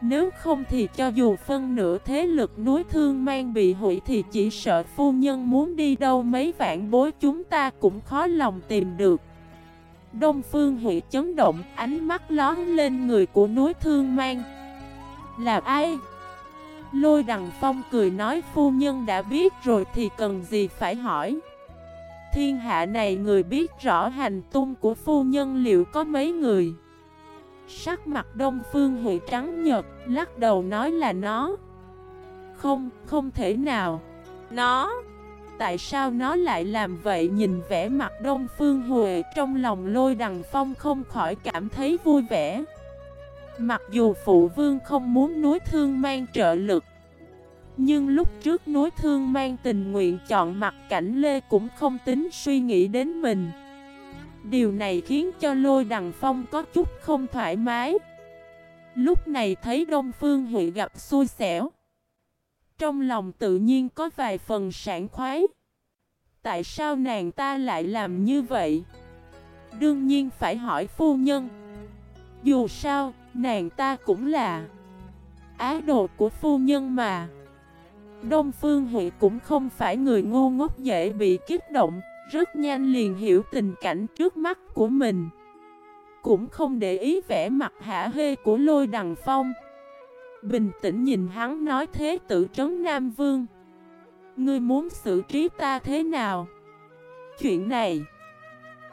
Speaker 1: Nếu không thì cho dù phân nửa thế lực núi Thương Mang bị hủy Thì chỉ sợ phu nhân muốn đi đâu mấy vạn bối chúng ta cũng khó lòng tìm được. Đông Phương Hủy chấn động, ánh mắt lón lên người của núi Thương Mang. Là ai? Lôi đằng phong cười nói phu nhân đã biết rồi thì cần gì phải hỏi? Thiên hạ này người biết rõ hành tung của phu nhân liệu có mấy người? Sắc mặt đông phương hụy trắng nhật Lắc đầu nói là nó. Không, không thể nào. Nó? Tại sao nó lại làm vậy? Nhìn vẻ mặt đông phương huệ Trong lòng lôi đằng phong không khỏi cảm thấy vui vẻ. Mặc dù phụ vương không muốn núi thương mang trợ lực Nhưng lúc trước núi thương mang tình nguyện chọn mặt cảnh Lê cũng không tính suy nghĩ đến mình. Điều này khiến cho lôi đằng phong có chút không thoải mái. Lúc này thấy Đông Phương Huệ gặp xui xẻo Trong lòng tự nhiên có vài phần sảng khoái. Tại sao nàng ta lại làm như vậy? Đương nhiên phải hỏi phu nhân. Dù sao, Nàng ta cũng là Á đồ của phu nhân mà. Đông Phương Huệ cũng không phải người ngu ngốc dễ bị kích động, Rất nhanh liền hiểu tình cảnh trước mắt của mình. Cũng không để ý vẻ mặt hạ hê của lôi đằng phong. Bình tĩnh nhìn hắn nói thế tử trấn Nam Vương. Ngươi muốn xử trí ta thế nào? Chuyện này,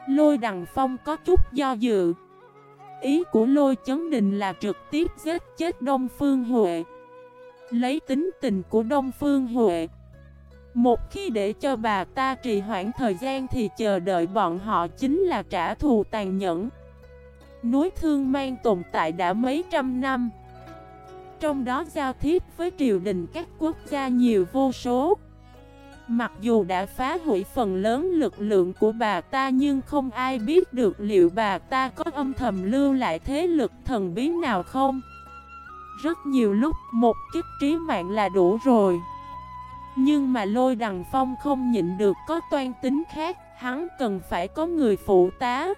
Speaker 1: Lôi đằng phong có chút do dự ý của lôi chấn đình là trực tiếp giết chết Đông Phương Huệ. Lấy tính tình của Đông Phương Huệ. Một khi để cho bà ta trì hoãn thời gian thì chờ đợi bọn họ chính là trả thù tàn nhẫn. Núi Thương Mang tồn tại đã mấy trăm năm. Trong đó giao thiếp với triều đình các quốc gia nhiều vô số. Mặc dù đã phá hủy phần lớn lực lượng của bà ta nhưng không ai biết được liệu bà ta có âm thầm lưu lại thế lực thần bí nào không. Rất nhiều lúc một kiếp trí mạng là đủ rồi. Nhưng mà lôi đằng phong không nhịn được có toan tính khác, hắn cần phải có người phụ tá.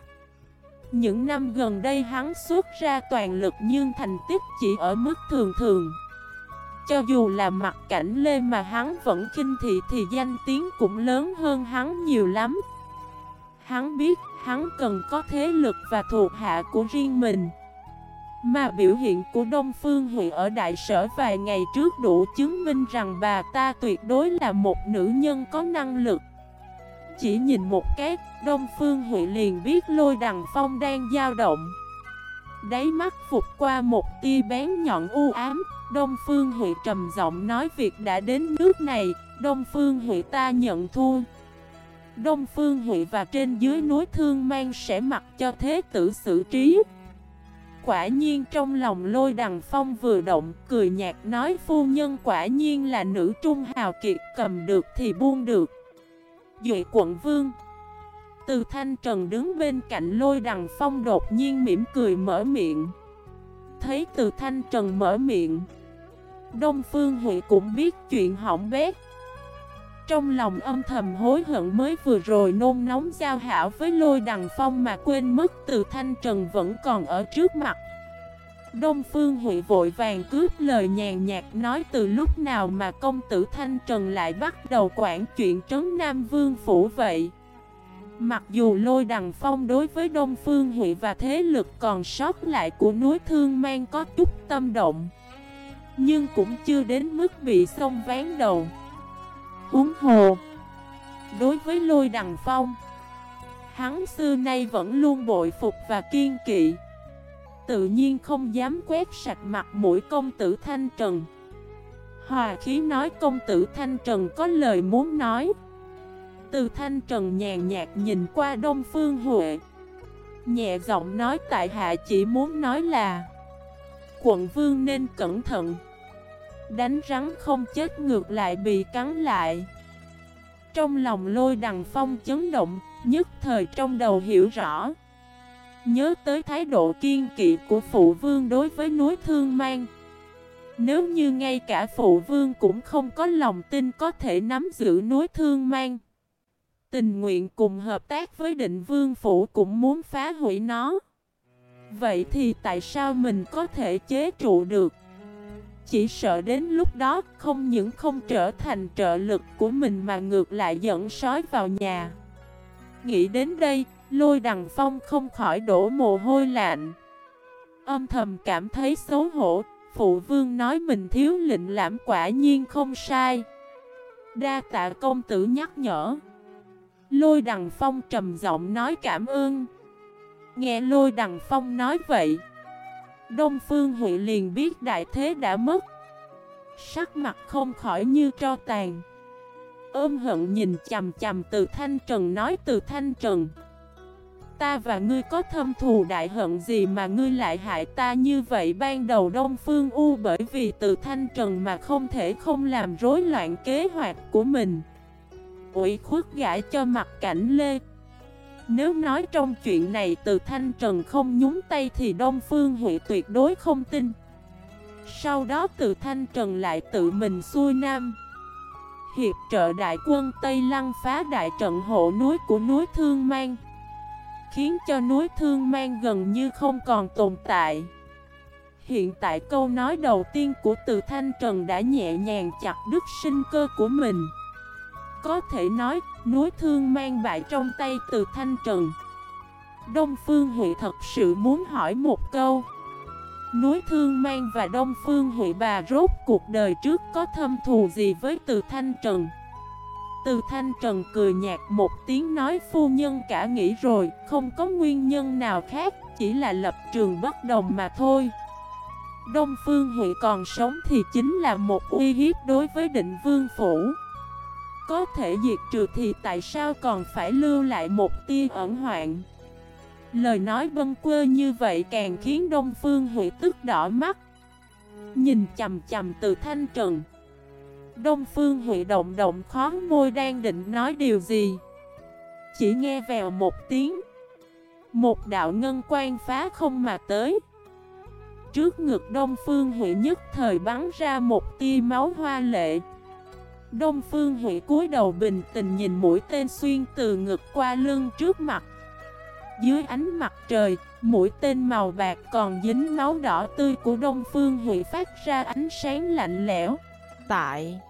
Speaker 1: Những năm gần đây hắn xuất ra toàn lực nhưng thành tích chỉ ở mức thường thường. Cho dù là mặt cảnh lê mà hắn vẫn kinh thị thì danh tiếng cũng lớn hơn hắn nhiều lắm. Hắn biết hắn cần có thế lực và thuộc hạ của riêng mình. Mà biểu hiện của Đông Phương Hị ở đại sở vài ngày trước đủ chứng minh rằng bà ta tuyệt đối là một nữ nhân có năng lực. Chỉ nhìn một cái, Đông Phương Hị liền biết lôi đằng phong đang dao động. Đáy mắt phục qua một tia bén nhọn u ám. Đông Phương Huệ trầm giọng nói việc đã đến nước này, Đông Phương Huệ ta nhận thua. Đông Phương Huệ và trên dưới núi Thương Mang sẽ mặc cho thế tử xử trí. Quả nhiên trong lòng lôi đằng phong vừa động, cười nhạt nói phu nhân quả nhiên là nữ trung hào kiệt cầm được thì buông được. Duệ quận vương Từ thanh trần đứng bên cạnh lôi đằng phong đột nhiên mỉm cười mở miệng Thấy từ thanh trần mở miệng Đông Phương Huệ cũng biết chuyện hỏng bét. Trong lòng âm thầm hối hận mới vừa rồi nôn nóng giao hảo với lôi đằng phong mà quên mất từ thanh trần vẫn còn ở trước mặt. Đông Phương Huệ vội vàng cướp lời nhàn nhạt nói từ lúc nào mà công tử Thanh Trần lại bắt đầu quản chuyện trấn Nam Vương Phủ vậy. Mặc dù lôi đằng phong đối với Đông Phương Huệ và thế lực còn sót lại của núi Thương Mang có chút tâm động nhưng cũng chưa đến mức bị sông ván đầu. Uống hồ, Đối với lôi đằng phong, Hắn xưa nay vẫn luôn bội phục và kiên kỵ. Tự nhiên không dám quét sạch mặt mũi công tử Thanh Trần. Hòa khí nói công tử Thanh Trần có lời muốn nói. Từ Thanh Trần nhàn nhạt nhìn qua Đông Phương Huệ, Nhẹ giọng nói tại hạ chỉ muốn nói là, Quận vương nên cẩn thận. Đánh rắn không chết ngược lại bị cắn lại. Trong lòng lôi đằng phong chấn động, Nhất thời trong đầu hiểu rõ. Nhớ tới thái độ kiên kỵ của phụ vương đối với núi thương mang. Nếu như ngay cả phụ vương cũng không có lòng tin có thể nắm giữ núi thương mang. Tình nguyện cùng hợp tác với định vương phủ cũng muốn phá hủy nó. Vậy thì tại sao mình có thể chế trụ được? Chỉ sợ đến lúc đó không những không trở thành trợ lực của mình mà ngược lại dẫn sói vào nhà. Nghĩ đến đây, lôi đằng phong không khỏi đổ mồ hôi lạnh. Âm thầm cảm thấy xấu hổ, phụ vương nói mình thiếu lịnh lãm quả nhiên không sai. Đa tạ công tử nhắc nhở. Lôi đằng phong trầm giọng nói cảm ơn. Nghe lôi đằng phong nói vậy Đông Phương Huệ liền biết đại thế đã mất. Sắc mặt không khỏi như tro tàn. Ôm hận nhìn chầm chầm từ Thanh Trần, nói từ Thanh Trần, Ta và ngươi có thâm thù đại hận gì mà ngươi lại hại ta như vậy? Ban đầu Đông Phương U bởi vì từ Thanh Trần mà không thể không làm rối loạn kế hoạch của mình. Ủy khuất gãi cho mặt cảnh Lê nếu nói trong chuyện này, từ Thanh Trần không nhúng tay thì Đông Phương Huệ tuyệt đối không tin. Sau đó từ Thanh Trần lại tự mình xuôi nam. Hiệp trợ đại quân Tây Lăng phá đại trận hộ núi của núi Thương Mang, Khiến cho núi Thương Mang gần như không còn tồn tại. Hiện tại câu nói đầu tiên của từ Thanh Trần đã nhẹ nhàng chặt đứt sinh cơ của mình có thể nói, núi thương mang bại trong tay từ Thanh Trần. Đông Phương Huệ thật sự muốn hỏi một câu. Núi Thương Mang và Đông Phương Huệ bà rốt cuộc đời trước có thâm thù gì với Từ Thanh Trần? Từ Thanh Trần cười nhạt một tiếng nói phu nhân cả nghĩ rồi Không có nguyên nhân nào khác chỉ là lập trường bất đồng mà thôi. Đông Phương Huệ còn sống thì chính là một uy hiếp đối với định vương phủ. Có thể diệt trừ thì tại sao còn phải lưu lại một tia ẩn hoạn? Lời nói bâng quơ như vậy càng khiến Đông Phương Huệ tức đỏ mắt. Nhìn chầm chầm từ thanh trần. Đông Phương Huệ động động khó môi đang định nói điều gì? Chỉ nghe vèo một tiếng. Một đạo ngân quan phá không mà tới. Trước ngực Đông Phương Huệ nhất thời bắn ra một tia máu hoa lệ. Đông Phương Huệ cúi đầu bình tình nhìn mũi tên xuyên từ ngực qua lưng trước mặt. Dưới ánh mặt trời, mũi tên màu bạc còn dính máu đỏ tươi của Đông Phương Huệ phát ra ánh sáng lạnh lẽo. Tại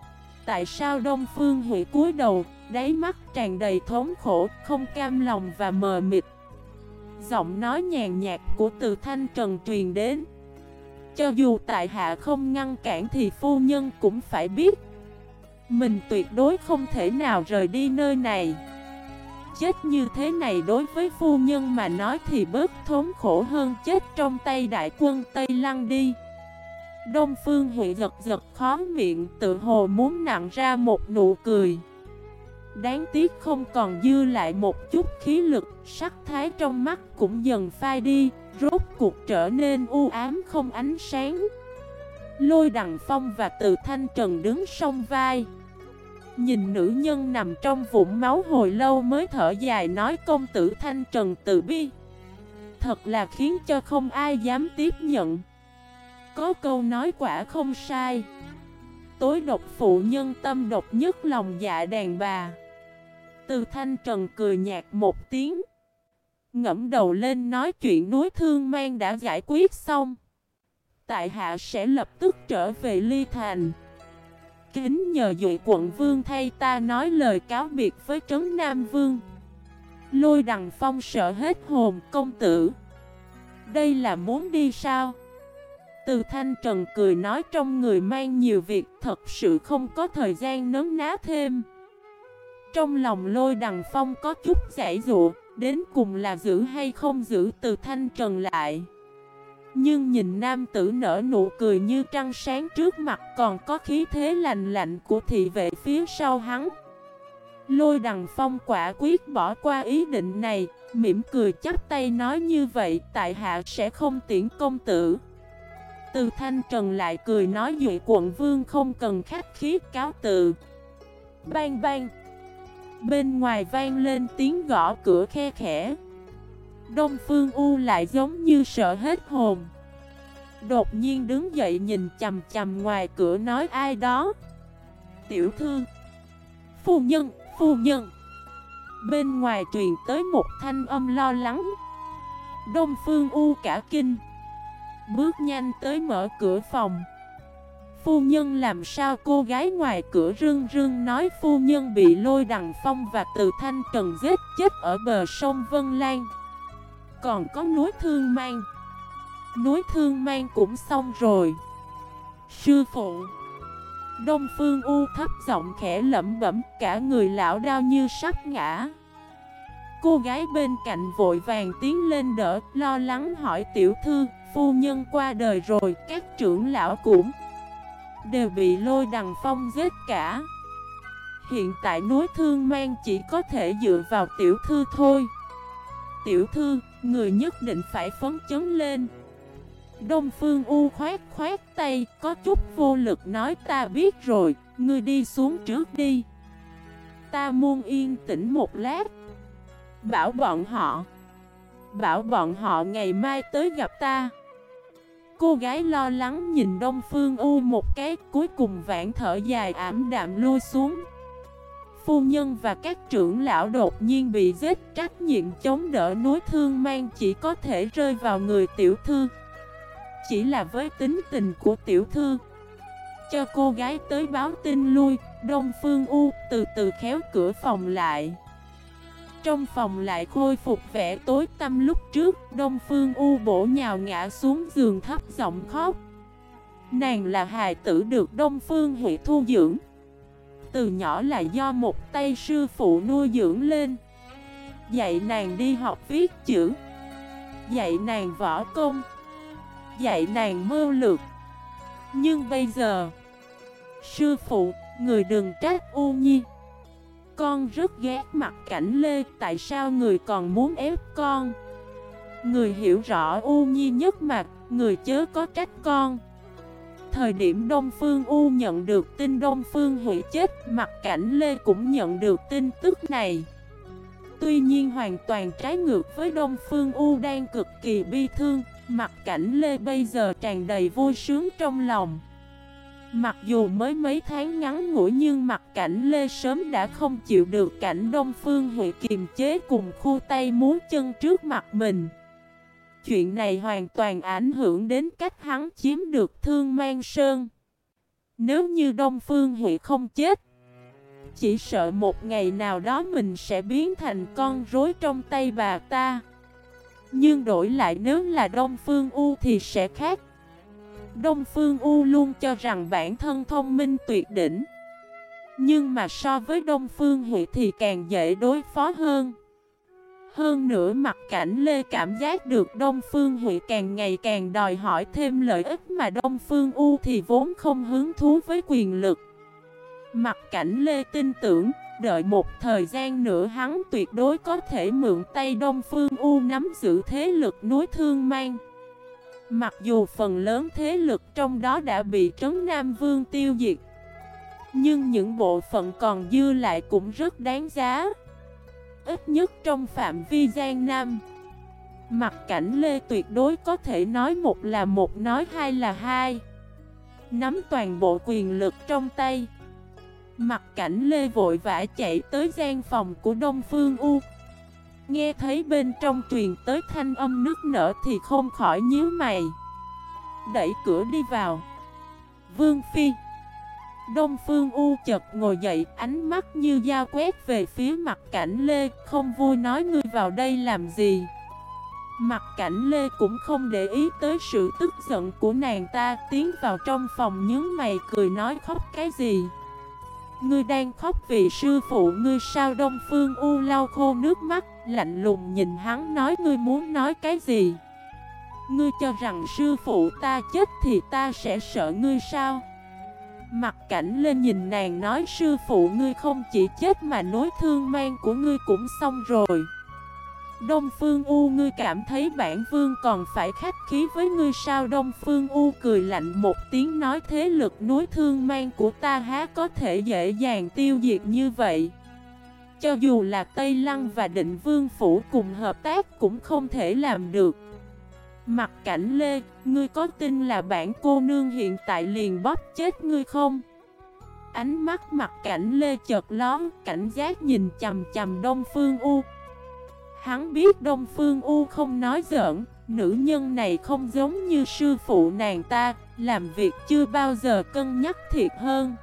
Speaker 1: Tại sao Đông Phương Huệ cúi đầu, đáy mắt tràn đầy thống khổ, không cam lòng và mờ mịt? Giọng nói nhàn nhạt của từ thanh trần truyền đến. Cho dù tại hạ không ngăn cản thì phu nhân cũng phải biết mình tuyệt đối không thể nào rời đi nơi này. Chết như thế này đối với phu nhân mà nói thì bớt thốn khổ hơn chết trong tay đại quân Tây Lăng đi. Đông Phương Huệ giật giật khó miệng, tự hồ muốn nặng ra một nụ cười. Đáng tiếc không còn dư lại một chút khí lực, Sắc thái trong mắt cũng dần phai đi, Rốt cuộc trở nên u ám không ánh sáng. Lôi đằng phong và từ thanh trần đứng song vai. Nhìn nữ nhân nằm trong vũng máu hồi lâu mới thở dài nói công tử thanh trần tự bi. Thật là khiến cho không ai dám tiếp nhận. Có câu nói quả không sai. Tối độc phụ nhân tâm độc nhất lòng dạ đàn bà. Từ thanh trần cười nhạt một tiếng. Ngẫm đầu lên nói chuyện núi thương mang đã giải quyết xong. Tại hạ sẽ lập tức trở về ly thành. Kính nhờ dụ quận vương thay ta nói lời cáo biệt với trấn Nam Vương. Lôi đằng phong sợ hết hồn công tử. Đây là muốn đi sao? Từ thanh trần cười nói trong người mang nhiều việc thật sự không có thời gian nấn ná thêm. Trong lòng lôi đằng phong có chút giải dụ, Đến cùng là giữ hay không giữ từ thanh trần lại. Nhưng nhìn nam tử nở nụ cười như trăng sáng trước mặt Còn có khí thế lành lạnh của thị vệ phía sau hắn. Lôi đằng phong quả quyết bỏ qua ý định này, Mỉm cười chắp tay nói như vậy, Tại hạ sẽ không tiễn công tử. Từ Thanh Trần lại cười nói Duệ quận vương không cần khách khí, cáo từ. Bang bang. Bên ngoài vang lên tiếng gõ cửa khe khẽ. Đông Phương U lại giống như sợ hết hồn. Đột nhiên đứng dậy nhìn chầm chầm ngoài cửa nói ai đó. Tiểu thư. Phu nhân, phu nhân. Bên ngoài truyền tới một thanh âm lo lắng. Đông Phương U cả kinh. Bước nhanh tới mở cửa phòng. Phu nhân làm sao cô gái ngoài cửa rưng rưng nói phu nhân bị lôi đằng phong và từ thanh trần giết chết ở bờ sông Vân Lan. Còn có núi Thương Mang Núi Thương Mang cũng xong rồi Sư phụ Đông Phương U thấp giọng khẽ lẩm bẩm cả người lão đau như sắp ngã Cô gái bên cạnh vội vàng tiến lên đỡ lo lắng hỏi tiểu thư phu nhân qua đời rồi, các trưởng lão cũng đều bị lôi đằng phong giết cả. Hiện tại núi thương mang chỉ có thể dựa vào tiểu thư thôi. Tiểu thư, người nhất định phải phấn chấn lên. Đông Phương U khoát khoát tay, có chút vô lực nói ta biết rồi, ngươi đi xuống trước đi. Ta muốn yên tĩnh một lát. Bảo bọn họ. Bảo bọn họ ngày mai tới gặp ta. Cô gái lo lắng nhìn Đông Phương U một cái cuối cùng vãn thở dài ảm đạm lui xuống Phu nhân và các trưởng lão đột nhiên bị giết, trách nhiệm chống đỡ núi thương mang chỉ có thể rơi vào người tiểu thư. Chỉ là với tính tình của tiểu thư, Cho cô gái tới báo tin lui, Đông Phương U từ từ khéo cửa phòng lại. Trong phòng lại khôi phục vẻ tối tăm lúc trước, Đông Phương U bổ nhào ngã xuống giường thấp giọng khóc. Nàng là hài tử được Đông Phương Huệ thu dưỡng. Từ nhỏ là do một tay sư phụ nuôi dưỡng lên. Dạy nàng đi học viết chữ. Dạy nàng võ công. Dạy nàng mưu lược. Nhưng bây giờ Sư phụ, người đừng trách U Nhi. Con rất ghét mặt cảnh Lê Tại sao người còn muốn ép con? Người hiểu rõ U Nhi nhất mặt Người chớ có trách con. Thời điểm Đông Phương U nhận được tin Đông Phương hủy chết, Mặt cảnh Lê cũng nhận được tin tức này. Tuy nhiên hoàn toàn trái ngược với Đông Phương U đang cực kỳ bi thương, Mặt cảnh Lê bây giờ tràn đầy vui sướng trong lòng. Mặc dù mới mấy tháng ngắn ngủi nhưng mặt cảnh Lê sớm đã không chịu được cảnh Đông Phương Huệ kiềm chế cùng khu tay muốn chân trước mặt mình. Chuyện này hoàn toàn ảnh hưởng đến cách hắn chiếm được thương mang sơn. Nếu như Đông Phương Huệ không chết, Chỉ sợ một ngày nào đó mình sẽ biến thành con rối trong tay bà ta. Nhưng đổi lại nếu là Đông Phương U thì sẽ khác. Đông Phương U luôn cho rằng bản thân thông minh tuyệt đỉnh. Nhưng mà so với Đông Phương Huệ thì càng dễ đối phó hơn. Hơn nữa mặt cảnh Lê cảm giác được Đông Phương Hụy càng ngày càng đòi hỏi thêm lợi ích mà Đông Phương U thì vốn không hứng thú với quyền lực. Mặt cảnh Lê tin tưởng, đợi một thời gian nữa hắn tuyệt đối có thể mượn tay Đông Phương U nắm giữ thế lực núi thương mang. Mặc dù phần lớn thế lực trong đó đã bị Trấn Nam Vương tiêu diệt Nhưng những bộ phận còn dư lại cũng rất đáng giá. Ít nhất trong phạm vi Giang Nam. Mặt cảnh Lê tuyệt đối có thể nói một là một, nói hai là hai. Nắm toàn bộ quyền lực trong tay. Mặt cảnh Lê vội vã chạy tới gian phòng của Đông Phương U. Nghe thấy bên trong truyền tới thanh âm nước nở thì không khỏi nhíu mày. Đẩy cửa đi vào. Vương Phi. Đông Phương U chật ngồi dậy, ánh mắt như dao quét về phía mặt cảnh Lê, Không vui nói, ngươi vào đây làm gì? Mặt cảnh Lê cũng không để ý tới sự tức giận của nàng ta, Tiến vào trong phòng nhớ mày cười nói, khóc cái gì? Ngươi đang khóc vì sư phụ ngươi sao? Đông Phương U lau khô nước mắt, Lạnh lùng nhìn hắn nói, ngươi muốn nói cái gì? Ngươi cho rằng sư phụ ta chết thì ta sẽ sợ ngươi sao? Mặt cảnh lên nhìn nàng nói, sư phụ ngươi không chỉ chết mà nối thương mang của ngươi cũng xong rồi. Đông Phương U, ngươi cảm thấy bản vương còn phải khách khí với ngươi sao? Đông Phương U cười lạnh một tiếng nói, thế lực núi thương mang của ta há có thể dễ dàng tiêu diệt như vậy? Cho dù là Tây Lăng và Định Vương Phủ cùng hợp tác cũng không thể làm được. Mặt cảnh Lê, ngươi có tin là bản cô nương hiện tại liền bóp chết ngươi không? Ánh mắt mặt cảnh Lê chợt lón, cảnh giác nhìn chầm chầm Đông Phương U Hắn biết Đông Phương U không nói giỡn, nữ nhân này không giống như sư phụ nàng ta, làm việc chưa bao giờ cân nhắc thiệt hơn.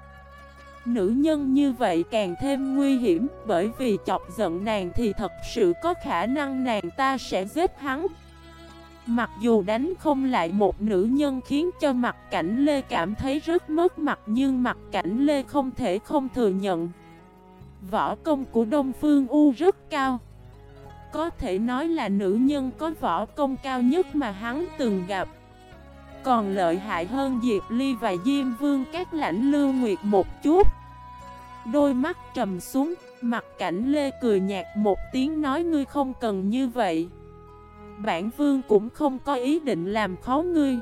Speaker 1: Nữ nhân như vậy càng thêm nguy hiểm, bởi vì chọc giận nàng thì thật sự có khả năng nàng ta sẽ giết hắn. Mặc dù đánh không lại một nữ nhân khiến cho mặt cảnh Lê cảm thấy rất mất mặt nhưng mặt cảnh Lê không thể không thừa nhận. Võ công của Đông Phương U rất cao. Có thể nói là nữ nhân có võ công cao nhất mà hắn từng gặp Còn lợi hại hơn Diệp Ly và Diêm Vương các lãnh lưu nguyệt một chút Đôi mắt trầm xuống, mặt cảnh Lê cười nhạt một tiếng nói ngươi không cần như vậy Bản Vương cũng không có ý định làm khó ngươi.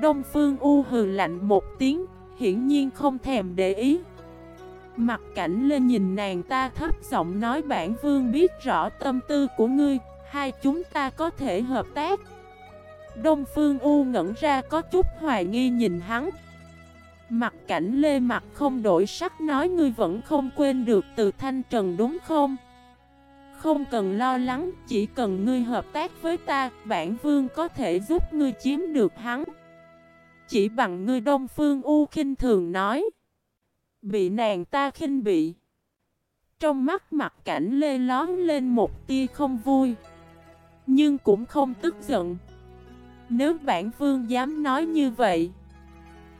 Speaker 1: Đông Phương U hừ lạnh một tiếng, hiển nhiên không thèm để ý. Mặt cảnh lên nhìn nàng ta thấp giọng nói bản vương biết rõ tâm tư của ngươi Hai chúng ta có thể hợp tác. Đông Phương U ngẩn ra có chút hoài nghi nhìn hắn. Mặt cảnh lê mặt không đổi sắc nói ngươi vẫn không quên được từ thanh trần đúng không? Không cần lo lắng, chỉ cần ngươi hợp tác với ta, bản vương có thể giúp ngươi chiếm được hắn. Chỉ bằng ngươi Đông Phương U khinh thường nói. Bị nàng ta khinh bị. Trong mắt mặt cảnh lê lón lên một tia không vui. Nhưng cũng không tức giận. Nếu bản vương dám nói như vậy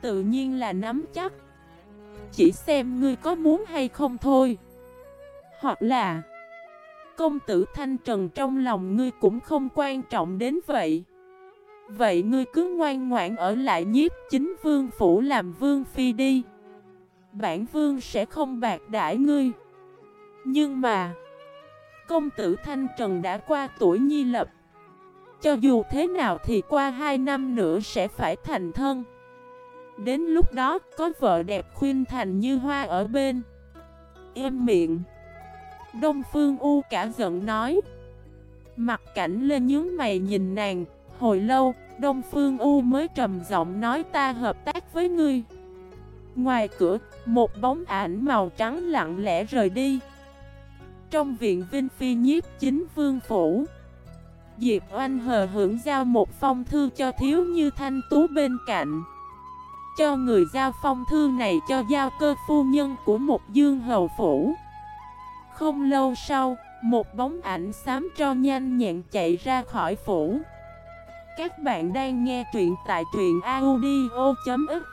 Speaker 1: Tự nhiên là nắm chắc. Chỉ xem ngươi có muốn hay không thôi. Hoặc là Công tử Thanh Trần trong lòng ngươi cũng không quan trọng đến vậy. Vậy ngươi cứ ngoan ngoãn ở lại nhiếp chính vương phủ làm vương phi đi. Bản vương sẽ không bạc đãi ngươi. Nhưng mà, Công tử Thanh Trần đã qua tuổi nhi lập. Cho dù thế nào thì qua hai năm nữa sẽ phải thành thân. Đến lúc đó, có vợ đẹp khuyên thành như hoa ở bên. Em miệng. Đông Phương U cả giận nói. Mặt cảnh lên nhướng mày nhìn nàng. Hồi lâu, Đông Phương U mới trầm giọng nói ta hợp tác với ngươi. Ngoài cửa, Một bóng ảnh màu trắng lặng lẽ rời đi. Trong viện Vinh Phi nhiếp chính vương phủ. Diệp Oanh hờ hưởng giao một phong thư cho thiếu như thanh tú bên cạnh. Cho người giao phong thư này cho giao cơ phu nhân của một dương hầu phủ. Không lâu sau, một bóng ảnh xám cho nhanh nhẹn chạy ra khỏi phủ. Các bạn đang nghe truyện tại truyện audio.fif